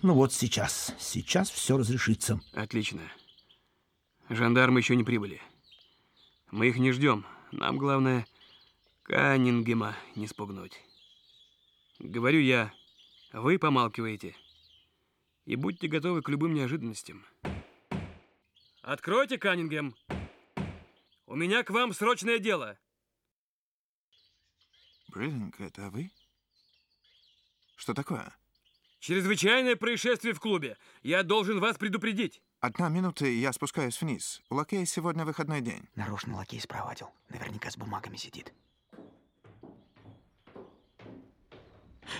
Ну вот сейчас, сейчас все разрешится. Отлично. Жандармы еще не прибыли. Мы их не ждем. Нам главное Каннингема не спугнуть. Говорю я, вы помалкиваете. И будьте готовы к любым неожиданностям. Откройте, Каннингем. У меня к вам срочное дело. Бриллинг, это вы? Что такое? Чрезвычайное происшествие в клубе. Я должен вас предупредить. Одна минута, и я спускаюсь вниз. У лакея сегодня выходной день. Нарочно лакей спровадил. Наверняка с бумагами сидит.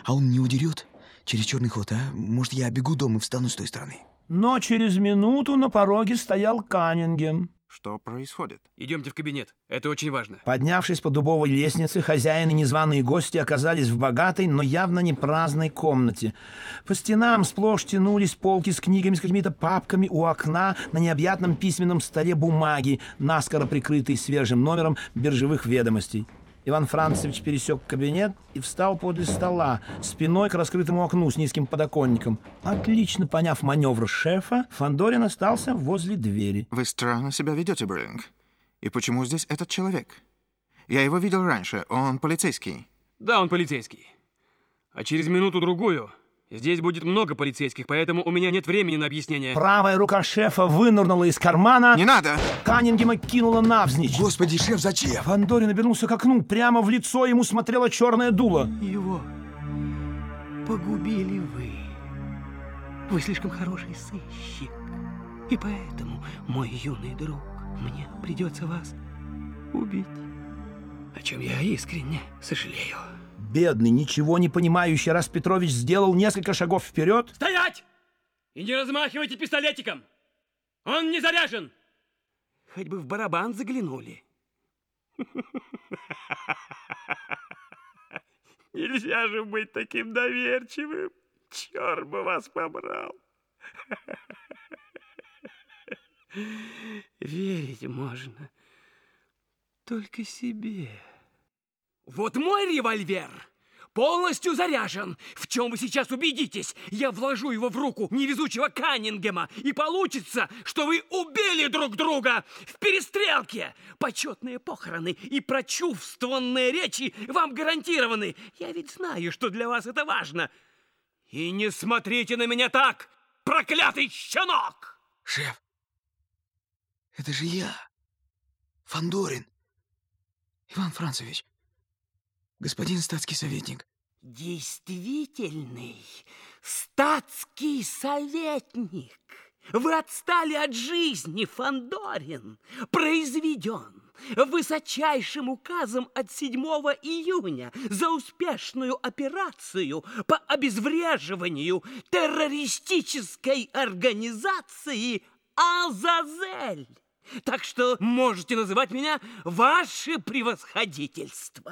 А он не удерет? Через черный ход, а? Может, я бегу дом и встану с той стороны? Но через минуту на пороге стоял Каннингем. Что происходит? Идемте в кабинет. Это очень важно. Поднявшись по дубовой лестнице, хозяин и незваные гости оказались в богатой, но явно не праздной комнате. По стенам сплошь тянулись полки с книгами, с какими-то папками у окна, на необъятном письменном столе бумаги, наскоро прикрытые свежим номером биржевых ведомостей. Иван Францевич пересек кабинет и встал подле стола, спиной к раскрытому окну с низким подоконником. Отлично поняв маневр шефа, Фандорин остался возле двери. Вы странно себя ведете, Бриллинг. И почему здесь этот человек? Я его видел раньше. Он полицейский. Да, он полицейский. А через минуту-другую здесь будет много полицейских, поэтому у меня нет времени на объяснение. Правая рука шефа вынырнула из кармана. Не надо! Каннингема кинула навзничь. Господи, шеф, зачем? Фандорин обернулся к окну. Прямо в лицо ему смотрело черное дуло. Его погубили вы. Вы слишком хороший сыщик. И поэтому, мой юный друг, мне придется вас убить. О чем я искренне сожалею. Бедный, ничего не понимающий раз Петрович сделал несколько шагов вперед. Стоять! И не размахивайте пистолетиком! Он не заряжен! Хоть бы в барабан заглянули. Нельзя же быть таким доверчивым. Черт бы вас побрал. Верить можно только себе. Вот мой револьвер полностью заряжен. В чем вы сейчас убедитесь? Я вложу его в руку невезучего Каннингема, и получится, что вы убили друг друга в перестрелке. Почетные похороны и прочувствованные речи вам гарантированы. Я ведь знаю, что для вас это важно. И не смотрите на меня так, проклятый щенок! Шеф, это же я, Фандорин. Иван Францевич, господин статский советник. Действительный статский советник. Вы отстали от жизни, Фандорин. Произведен высочайшим указом от 7 июня за успешную операцию по обезвреживанию террористической организации «Азазель». Так что можете называть меня ваше превосходительство.